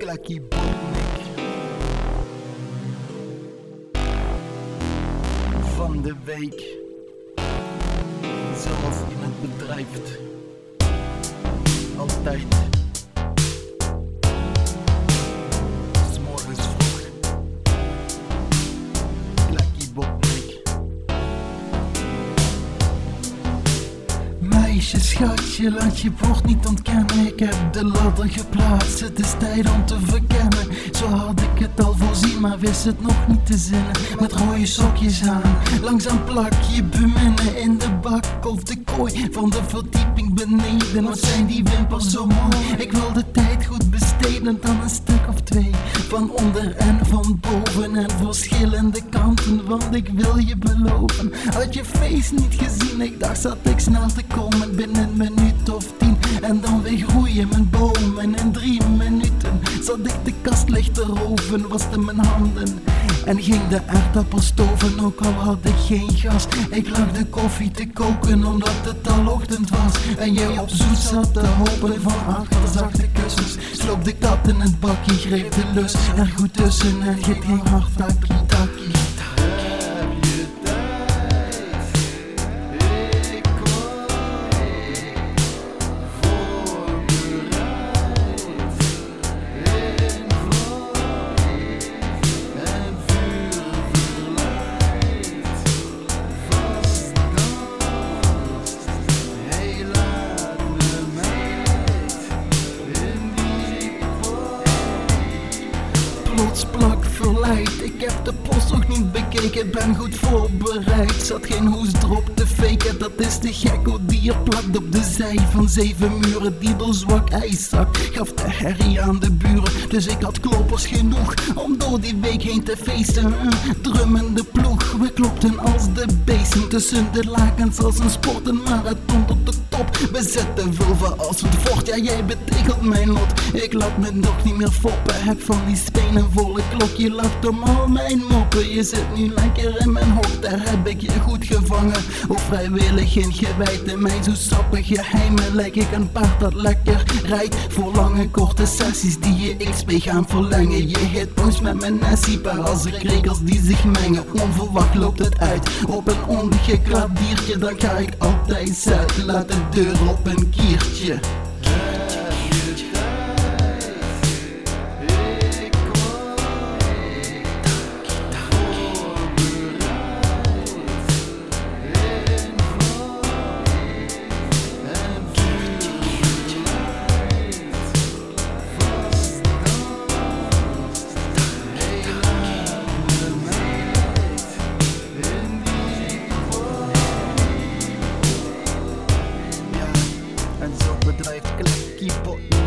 Klakkie. Van de week. Zelf in het bedrijf. Altijd. Meisje, schatje, laat je woord niet ontkennen. Ik heb de ladder geplaatst, het is tijd om te verkennen. Zo had ik het al voorzien, maar wist het nog niet te zinnen. Met rode sokjes aan, langzaam plak je beminnen in de bak of de kooi van de verdieping beneden. Wat zijn die wimpers zo mooi? Ik wil de tijd goed besteden, dan een verschillende kanten, want ik wil je beloven. Had je face niet gezien, ik dacht zat ik snel te komen binnen Zat ik de kast licht te roven, waste mijn handen. En ging de aardappel stoven, ook al had ik geen gas. Ik lag de koffie te koken, omdat het al ochtend was. En jij op zoet zat te hopen van achter zachte kussens. Sloop de kat in het bakje, greep de lus er goed tussen. En ging hard takkie takkie. Verleid, ik heb de post nog niet bekeken, ben goed voorbereid. Zat geen hoesdrop te faken, dat is de gekko die er plakt op de zij van zeven muren. Die zwak ijszak gaf de herrie aan de buren, dus ik had kloppers genoeg om door die week heen te feesten. Drummende ploeg, we klopten als de beesten tussen de lakens als een sport, een marathon tot de top. We zetten vulva als het vocht, ja jij betekent mijn lot. Ik laat me nog niet meer foppen, heb van die spenen volle klok. Je lacht om al mijn moppen, je zit nu lekker in mijn hok, daar heb ik je goed gevangen. Hoe vrijwillig in gewijd in mijn zo sappig geheimen lijk ik een paard dat lekker rijdt. Voor lange korte sessies die je XP gaan verlengen. Je hitpoints met mijn Nessie, paar als rekels die zich mengen. Onverwacht loopt het uit op een ongeklapt diertje, dan ga ik altijd zuid. Laat deur op een kiertje. Ja, en zo bedrijft Klekkie Botnik.